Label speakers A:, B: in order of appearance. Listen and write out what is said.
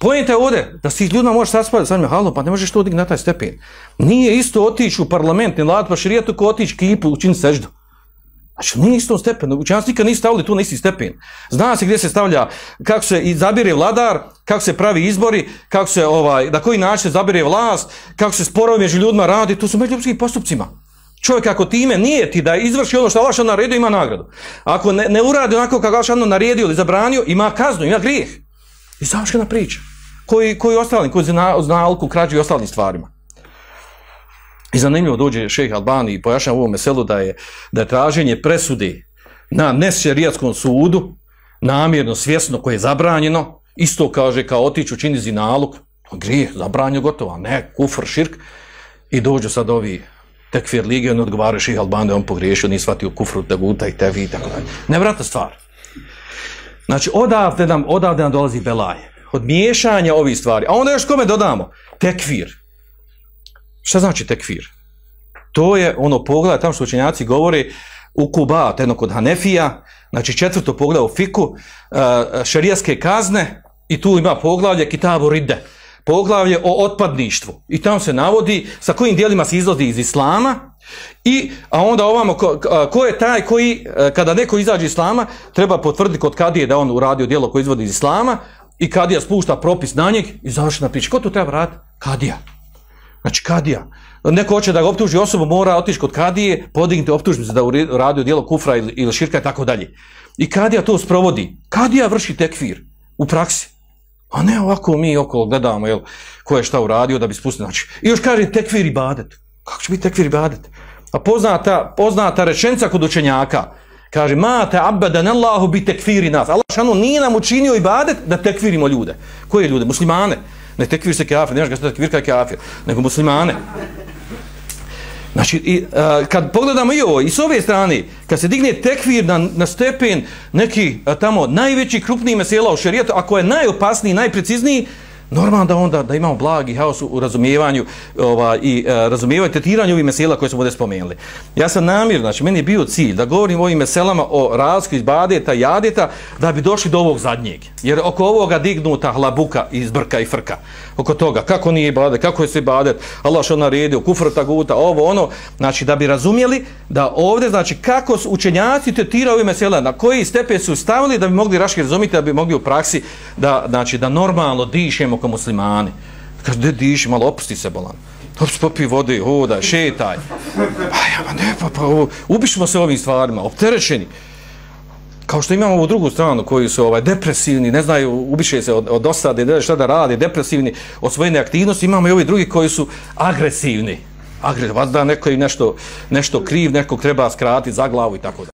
A: Pojenta je ovdje da si ljudima možeš saspraviti sa njima, halo, pa ne možeš to odigni na taj stepen. Nije isto otići u parlament, ne lad pa širijetu ko otići kipu učini seždu. Znači, nije isto stepen. Učenjaci nikad nisu stavili tu na isti stepen. Zna se gdje se stavlja, kako se izabire vladar, kako se pravi izbori, kako se, ovaj, na koji način se zabire vlast, kako se sporovi među ljudima radi, to su među ljudskim postupcima. Čovjek ako time nije ti da izvrši ono što Allah što naredio, ima nagradu. Ako ne, ne uradi onako kako Allah naredio ili zabranio, ima kaznu, ima grijeh. I završena priča. Koji, koji ostali, koji zna, zna alku, krađu i ostalim stvarima. I zanimljivo dođe šejh Albani i pojašnja u ovom meselu da je, da je traženje presude na nesšerijatskom sudu, namjerno, svjesno, koje je zabranjeno, isto kaže kao otiću čini zinaluk, grije, zabranjeno gotovo, ne, kufr, širk, i dođu sad ovi tekfir lige, on odgovara šejh Albani, on pogriješio, nije shvatio kufru, teguta i tevi i tako dalje. Nevrata stvar. Znači, odavde nam, odavde nam dolazi belaje. Od miješanja ovih stvari. A onda još kome dodamo? Tekfir. Šta znači tekfir? To je ono pogled, tamo što učenjaci govore u Kubat, jedno kod Hanefija, znači četvrto pogled u Fiku, e, šerijaske šarijaske kazne, i tu ima poglavlje Kitabu Ride, poglavlje o otpadništvu. I tamo se navodi sa kojim dijelima se izlazi iz Islama, i, a onda ovamo, ko, ko je taj koji, e, kada neko izađe iz Islama, treba potvrditi kod Kadije da on uradio dijelo koje izvodi iz Islama, i Kadija spušta propis na njeg, i završena priča. Ko to treba raditi? Kadija. Znači kadija. Neko hoće da ga optuži osobu, mora otići kod kadije, podignuti optužnicu da uradio dijelo kufra ili, ili širka i tako dalje. I kadija to sprovodi. Kadija vrši tekfir u praksi. A ne ovako mi okolo gledamo jel, ko je šta uradio da bi spustili. Znači, I još kaže tekfir i badet. Kako će biti tekfir i badet? A poznata, poznata rečenica kod učenjaka. Kaže, mate abadan Allahu bi tekfiri nas. Allah šanu nije nam učinio ibadet da tekfirimo ljude. Koje ljude? Muslimane. Ne tekfir se kafir, nemaš ga se tekfir kaj kafir, nego muslimane. Znači, i, a, kad pogledamo i ovo, i s ove strane, kad se digne tekfir na, na stepen neki a, tamo najveći, krupniji mesela u šerijetu, ako je najopasniji, najprecizniji, Normalno da onda da imamo blagi haos u razumijevanju ova, i e, razumijevanju tretiranju ovih mesela koje smo ovdje spomenuli. Ja sam namir, znači meni je bio cilj da govorim o ovim meselama o razliku iz badeta i jadeta da bi došli do ovog zadnjeg. Jer oko ovoga dignuta hlabuka iz brka i frka. Oko toga kako nije badet, kako je se badet, Allah što naredio, kufr taguta, ovo ono. Znači da bi razumjeli da ovdje, znači kako su učenjaci tetiraju ovih mesela, na koji stepe su stavili da bi mogli raški razumjeti, da bi mogli u praksi da, znači, da normalno dišemo kao muslimani. Kaže, gdje diši, malo opusti se bolan. Ops, popi vode, hodaj, šetaj. Pa ja, ma ne, pa, pa, ubišimo se ovim stvarima, opterećeni. Kao što imamo ovu drugu stranu koji su ovaj depresivni, ne znaju, ubiše se od, od osade, ne šta da radi, depresivni od svoje neaktivnosti, imamo i ovi drugi koji su agresivni. Agresivni, vas da neko je nešto, nešto kriv, nekog treba skratiti za glavu i tako da.